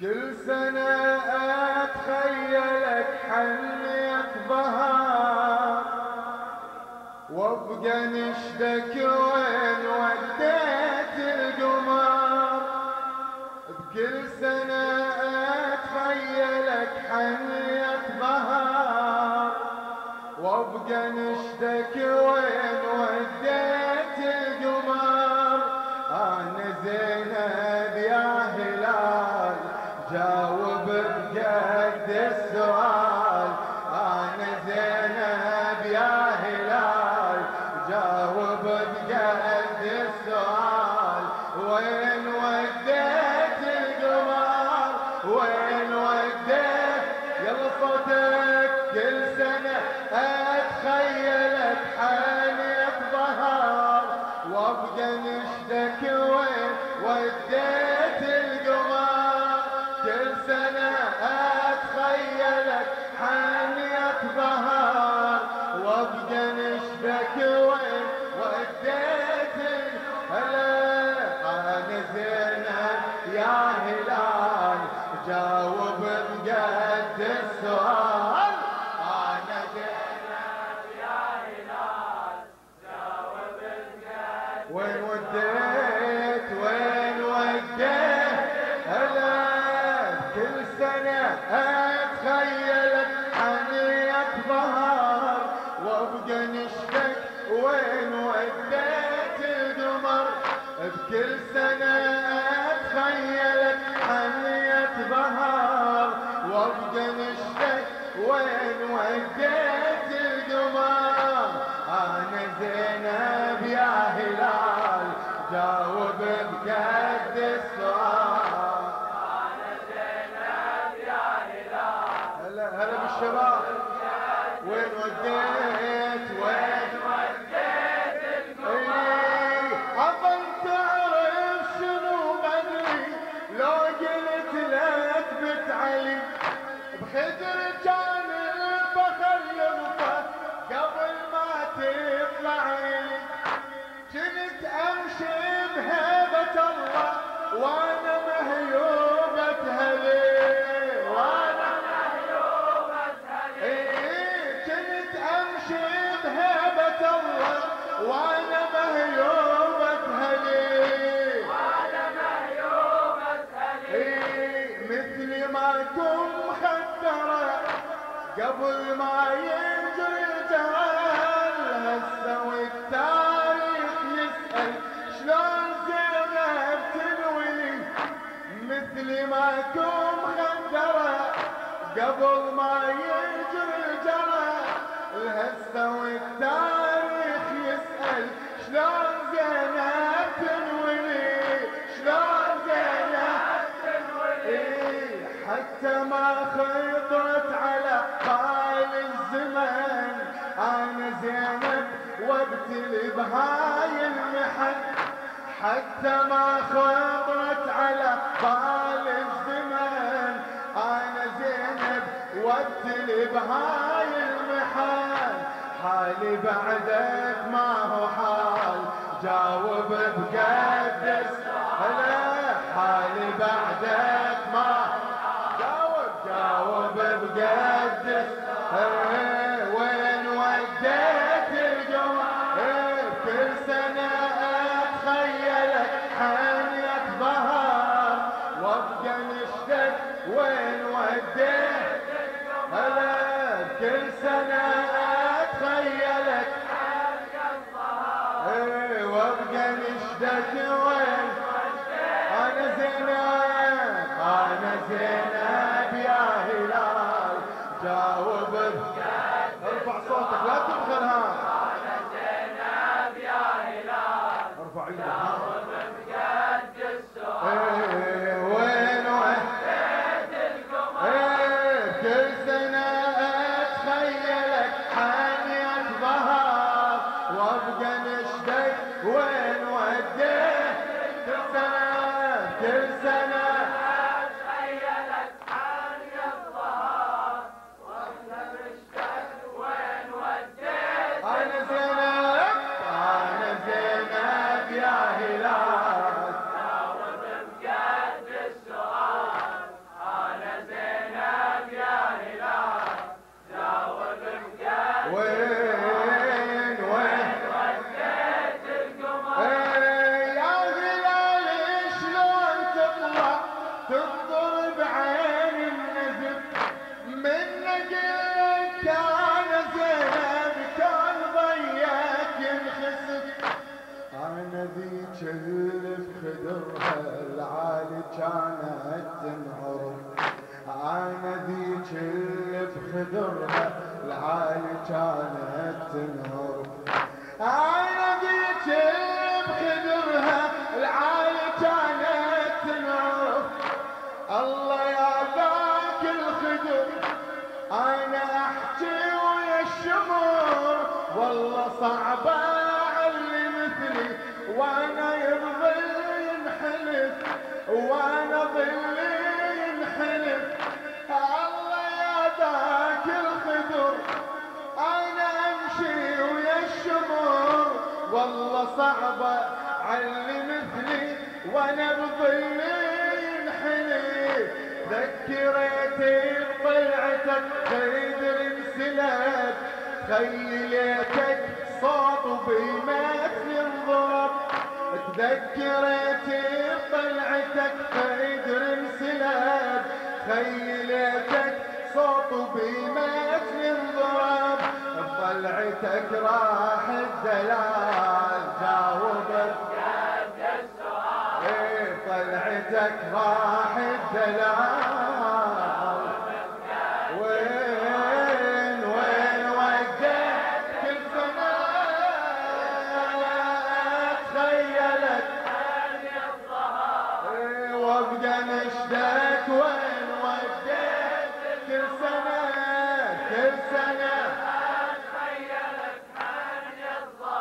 كل سنة أتخيلك حنية بهار وأبقى نشدك وين وديت القمر. بكل سنة أتخيلك حنية بهار وأبقى نشدك وين جاوب بقد السؤال. أنا زينب وين وديت؟ وين وديت هلا كل سنة أتخيلك حنية ظهر وأبقى نشفك وين وديت القمر؟ بكل سنة مثل ما كن مخدرة قبل ما ينجري الجرح الهسه والتاريخ يسأل شلون زينب تنولي شلون زينب إيه حتى ما خطرت على بال الزمن. أنا زينب وابتلي بهاي المحن حتى ما خطرت على بال الزمن أنا زينب وابتلي بهاي المحن حالي بعدك ما هو حال. جاوب بقد هلا حالي بعدك ما جاوب جاوب بقد Gözlerine كانت تنعرف أنا ذيك اللي بخدرها العالي كانت تنعرف أنا ذيك اللي بخدرها العالي كانت تنعرف الله يا ذاك الخدر أنا أحكي ويا الشمر. والله صعبة علي مثلي وأنا ينحلف وأنا ظلي ينحلف الله يا ذاك الخدر. أنا أمشي ويا الشمر والله صعبه علي مثلي وأنا بظلي ينحلف ذكرتي بطلعتك خيدر انسلاب. خيلتك صوت بمثل انضرب تذكرتي بطلعتك خيدر انسلاب خيلتك صوت بمثل انضرب بطلعتك راح الدلال جاوبت. إيه طلعتك راح الدلال.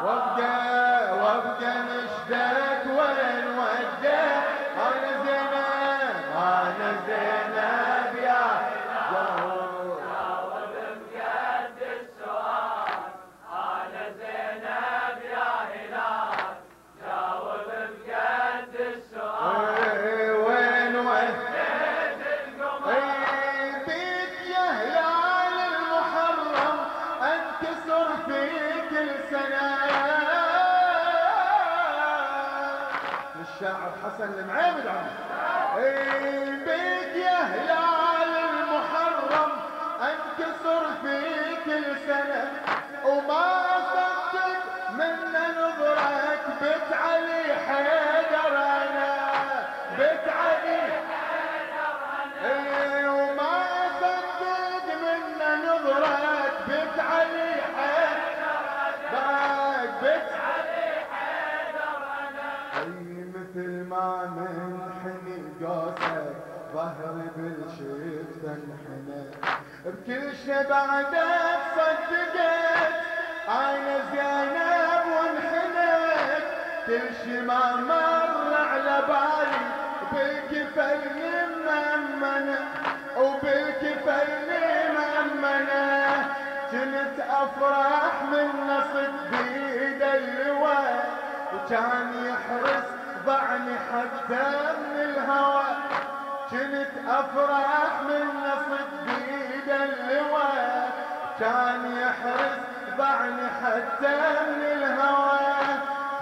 وابقى وابقى الشاعر حسن المعيمد عنه إيه بيك يا هلال بكل شي بعدك صدقت أنا زينب وانحنت. كل شي ما مر على بالي بالكفين مأمنة وبالكفين مأمنة. كنت أفرح من نصب بيد اللواء وكان يحرس ضعني حتى من الهوى. كنت أفرح من نصب بيد اللواء كان يحرس ضعني حتى من الهوى.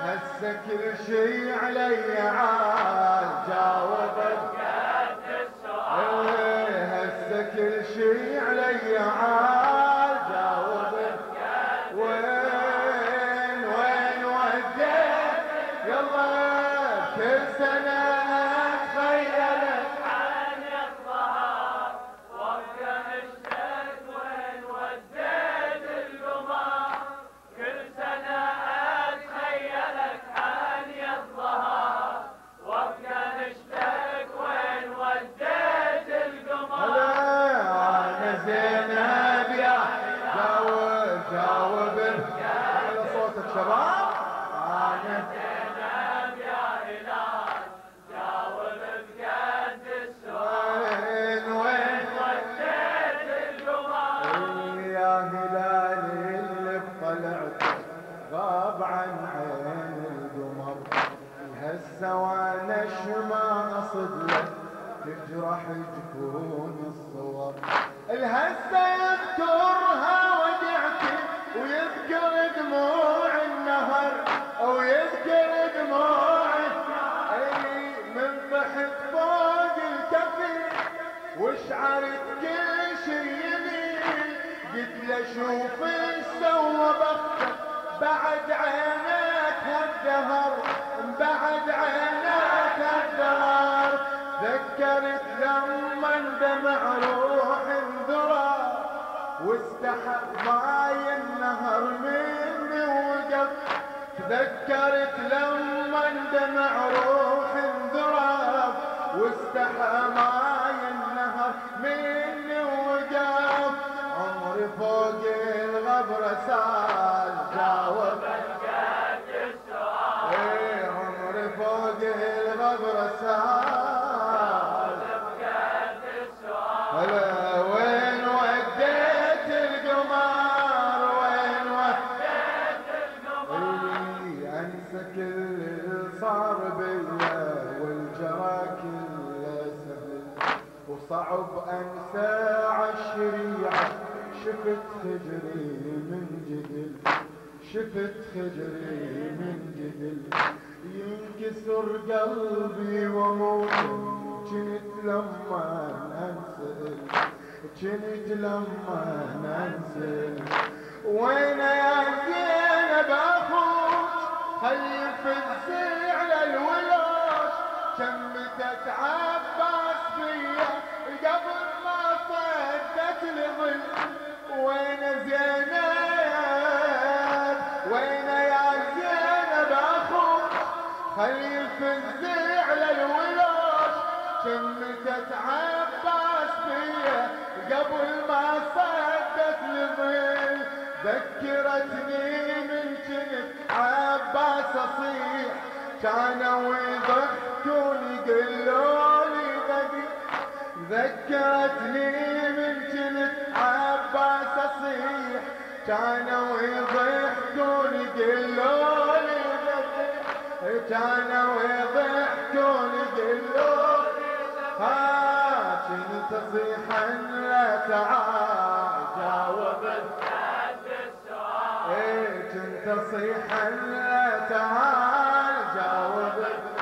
هسه كل شي علي عال جاوبت إيه هسه كل شي علي عال تذكرت لما دمع روح انذرى واستحى ماي النهر مني وقف تذكرت لما دمع روح انذرى واستحى ماي شفت خجري من جدل شفت خجري من جدل. ينكسر قلبي واموت جنت لما انسل جنت لما انسل وين يا زينب أخوك؟ خلف الزي على الولاش شمتت عباس كانوا يضحكون يقولولي غبي ذكرتني من كنت عباس اصيح كانوا يضحكون يقولولي غبي كانوا يضحكون يقولولي ها كنت اصيح لا تعال جاوبت كنت اصيح لا تعال Jehovah.